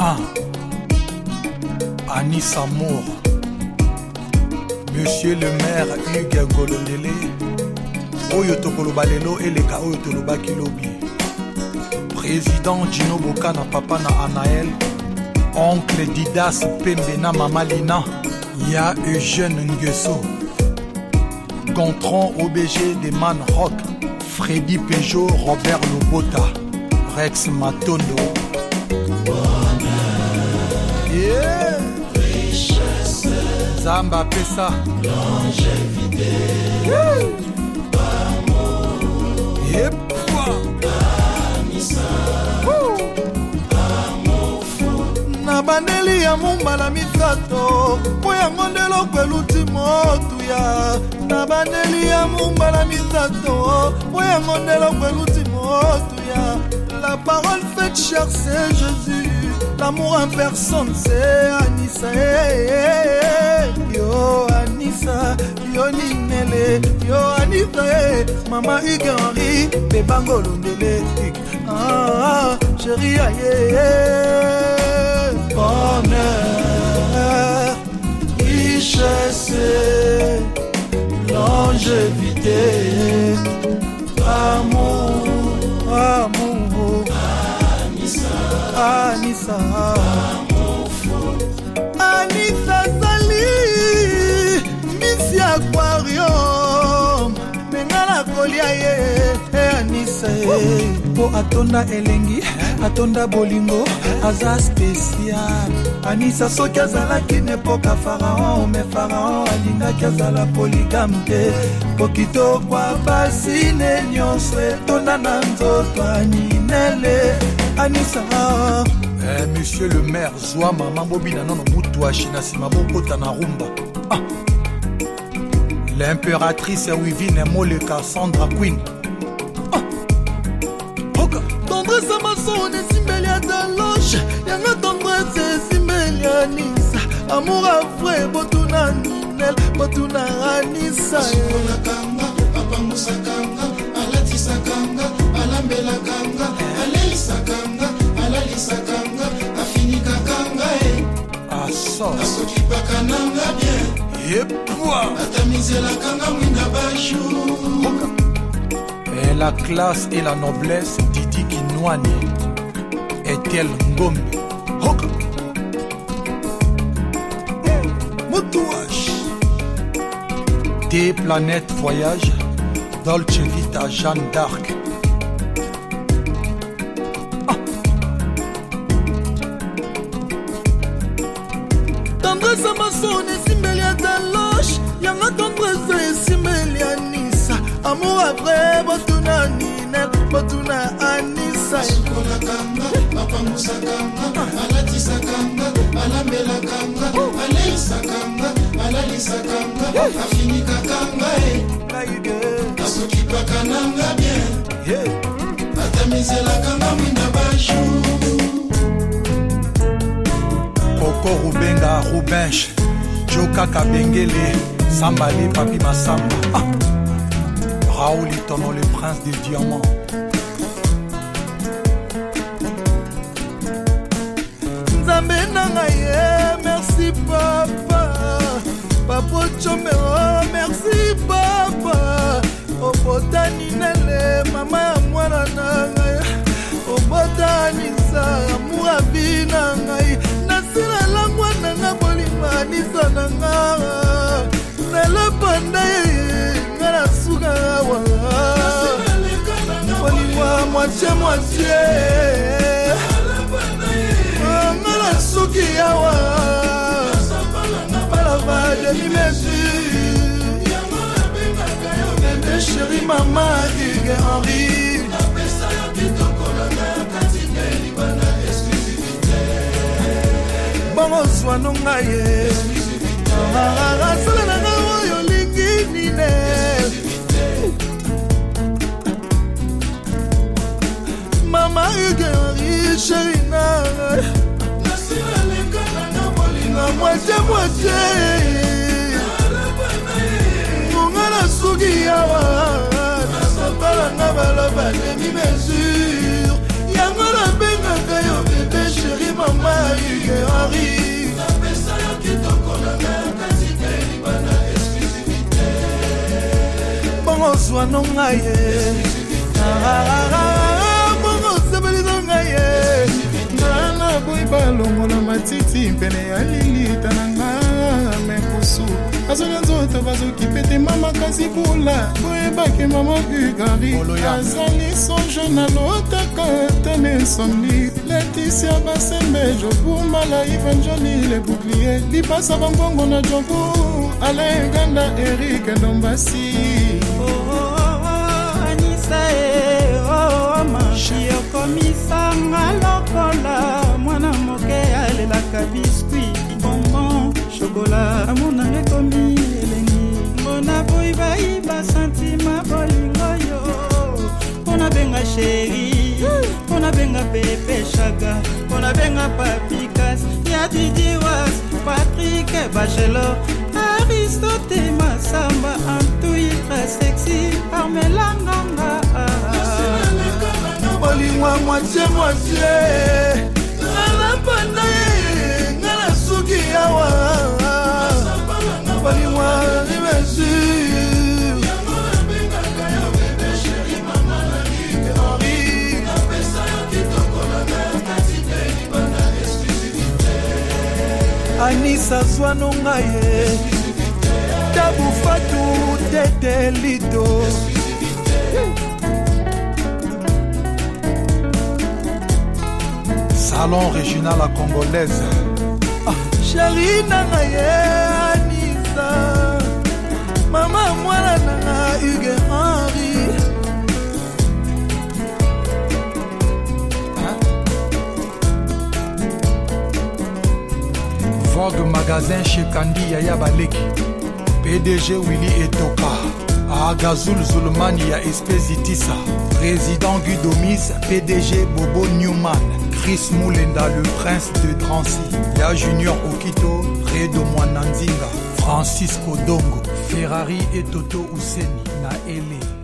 1 Anis Amour Monsieur le maire Hugues Golondele oyo tokoloba lelo eleka oyo tolobaki lobi président jino boka na papa na anael oncle didas pembe na mama lina ya eugène ngeso gontron obg de man rock freddy pejo robert lobota rex matondo nzambe apesa na bandeli ya mombala misato mpo yango nde eloko eluti motuya na bandeli ya mombala misato mpo yango nde eloko eluti motuya la parole faite cher c'est jésus l'amour en personne c'est anisa hey, eh, eh, hey, eh. hey. yo anisa yo linele yo anisa mama hugue henri bebango londele ah, ah, chéri aye bonheur richesse longévité amour Anissa Anissa Sali Miss Aquarium kolia ye e anisa ye mpo atonda elengi atonda bolingo aza spesial anisa soki azalaki na epoka faraon me faraon alingaki azala poligame te po kitokwa basine nyonso etonda na nzoto aninele anisa Eh, monsieur le maire zwama mambobi na nono mutu ashina nsima bokota na rumba ah. l'impératrice Wivine Moleka Sandra Queen. Ah. tendrese masoro nesimbeli ata loge yanga tendrese esimbeli anisa amour avrai botuna ninel botuna anisaanga apangusakanga alatisakanga alambelakanga alelisakanga alalisakanga afinikakanga eh. asokipaka ah, nanga bien et la classe et la noblesse Didi Kinoane est-elle Ngombe Des planètes voyagent Dolce Vita Jeanne d'Arc ah. Tendresse à yango tendrese esimeli anisa amour apres botuna ninel botuna anisasukolakanga apangusakanga ah. alatisakanga alambelakanga oh. aleisakanga alalisakanga afinikakanga eh. asokipaka nanga bien atamizelakanga mwinda bajour koko rubenga rubenche jokaka bengele samba le papi masamba ah. raoul étonnant le prince des diamants nzambe na ngai ye merci papa papocomeo moitie moitie nga na suki awa balava demi mesure chéri mama duge henri bongo zwanonga ye arasala nanga sheri na mwate mwate monga nasuki awa nasabalanga baloba demi mesure yango nabengaka yo bebe sheri mama yugeari napesa yo kitoko na ngakati te libana exclusivité bongo zwanonga ye ah, ah, ah, alongola matiti mpene ya lilita na nga mekusu azonga nzoto bazoki pete mama kasi bula koyebaki mama ugari azali songe nalotaka tenesomni letisia basembe jobumbala ivanjoli le bouclier lipasa bambongo na jobu aleganda erik ndombasi oh, oh, oh, eh, yokomisangalo nalelaka biskui bonbon shokola amonanga ekomi elengi mpona boyibai basantima bolingo yo mpona benga sheri mpona benga pepe shaga mpona benga papikas ya didiwas patrik bachelo aristote masamba antuitra sexi armelanganga bolingwa mwatie mwatie nalapanaye yawa balingwa dimesure anisa zwano ngai ye tabufatu tete lido salon régional à congolaise Chérie na nga Nisa anisa mama mwana na uge vogue magasin chez kandi yaya baleki pdg willy etoka agazul zulmani ya Espézitissa. président gudomis pdg bobo newman Brice Moulenda, le prince de Drancy, Ya Junior Okito, Redo Mwananzinga, Francisco Dongo, Ferrari et Toto Ouseni, Naele.